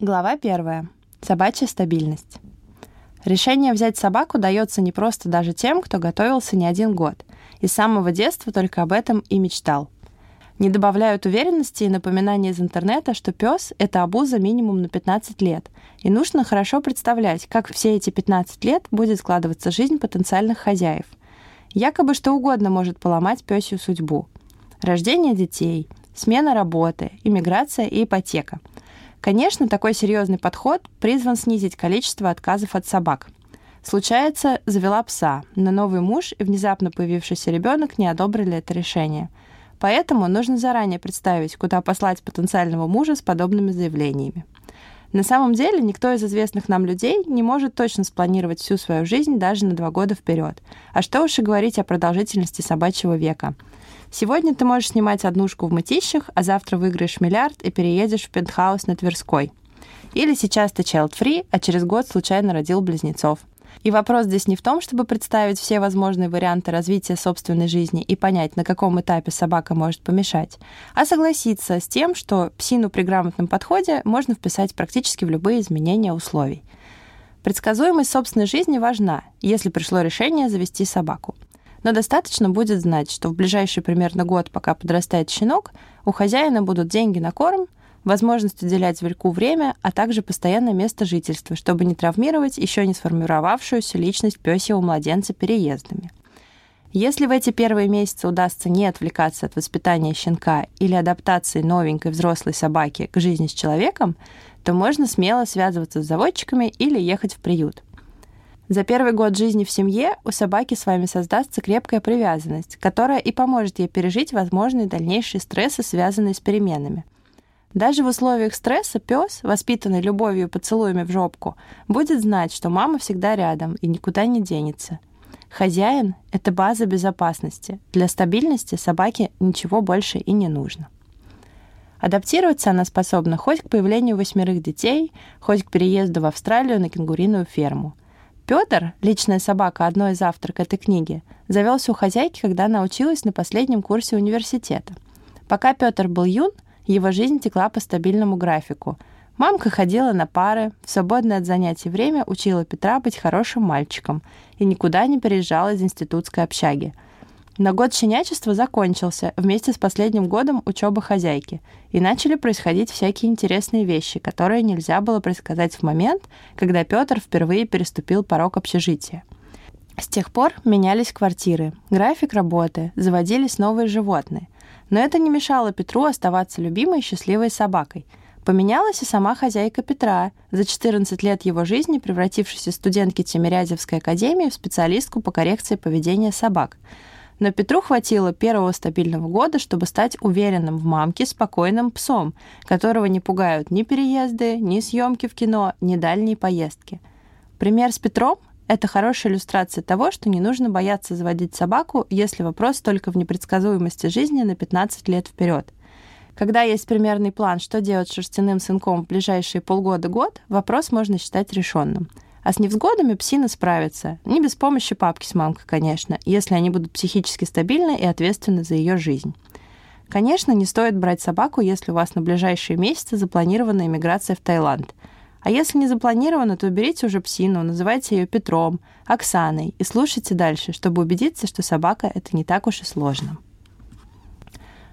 Глава первая. Собачья стабильность. Решение взять собаку дается не просто даже тем, кто готовился не один год. И с самого детства только об этом и мечтал. Не добавляют уверенности и напоминания из интернета, что пес — это обуза минимум на 15 лет. И нужно хорошо представлять, как все эти 15 лет будет складываться жизнь потенциальных хозяев. Якобы что угодно может поломать пёсью судьбу. Рождение детей, смена работы, иммиграция и ипотека — Конечно, такой серьезный подход призван снизить количество отказов от собак. Случается, завела пса, но новый муж и внезапно появившийся ребенок не одобрили это решение. Поэтому нужно заранее представить, куда послать потенциального мужа с подобными заявлениями. На самом деле никто из известных нам людей не может точно спланировать всю свою жизнь даже на два года вперед. А что уж и говорить о продолжительности собачьего века. Сегодня ты можешь снимать однушку в Мытищах, а завтра выиграешь миллиард и переедешь в пентхаус на Тверской. Или сейчас ты child-free, а через год случайно родил близнецов. И вопрос здесь не в том, чтобы представить все возможные варианты развития собственной жизни и понять, на каком этапе собака может помешать, а согласиться с тем, что псину при грамотном подходе можно вписать практически в любые изменения условий. Предсказуемость собственной жизни важна, если пришло решение завести собаку. Но достаточно будет знать, что в ближайший примерно год, пока подрастает щенок, у хозяина будут деньги на корм, возможность уделять зверьку время, а также постоянное место жительства, чтобы не травмировать еще не сформировавшуюся личность пёсьего младенца переездами. Если в эти первые месяцы удастся не отвлекаться от воспитания щенка или адаптации новенькой взрослой собаки к жизни с человеком, то можно смело связываться с заводчиками или ехать в приют. За первый год жизни в семье у собаки с вами создастся крепкая привязанность, которая и поможет ей пережить возможные дальнейшие стрессы, связанные с переменами. Даже в условиях стресса пес, воспитанный любовью и поцелуями в жопку, будет знать, что мама всегда рядом и никуда не денется. Хозяин — это база безопасности. Для стабильности собаке ничего больше и не нужно. Адаптироваться она способна хоть к появлению восьмерых детей, хоть к переезду в Австралию на кенгуриную ферму — Петр, личная собака одной из авторок этой книги, завелся у хозяйки, когда она училась на последнем курсе университета. Пока Петр был юн, его жизнь текла по стабильному графику. Мамка ходила на пары, в свободное от занятий время учила Петра быть хорошим мальчиком и никуда не переезжала из институтской общаги – но год щенячества закончился вместе с последним годом учебы хозяйки, и начали происходить всякие интересные вещи, которые нельзя было предсказать в момент, когда Петр впервые переступил порог общежития. С тех пор менялись квартиры, график работы, заводились новые животные. Но это не мешало Петру оставаться любимой и счастливой собакой. Поменялась и сама хозяйка Петра, за 14 лет его жизни превратившись из студентки Тимирязевской академии в специалистку по коррекции поведения собак – но Петру хватило первого стабильного года, чтобы стать уверенным в мамке спокойным псом, которого не пугают ни переезды, ни съемки в кино, ни дальние поездки. Пример с Петром — это хорошая иллюстрация того, что не нужно бояться заводить собаку, если вопрос только в непредсказуемости жизни на 15 лет вперед. Когда есть примерный план, что делать с шерстяным сынком в ближайшие полгода-год, вопрос можно считать решенным — а с невзгодами псина справится. Не без помощи папки с мамкой, конечно, если они будут психически стабильны и ответственны за ее жизнь. Конечно, не стоит брать собаку, если у вас на ближайшие месяцы запланирована иммиграция в Таиланд. А если не запланировано, то берите уже псину, называйте ее Петром, Оксаной и слушайте дальше, чтобы убедиться, что собака — это не так уж и сложно.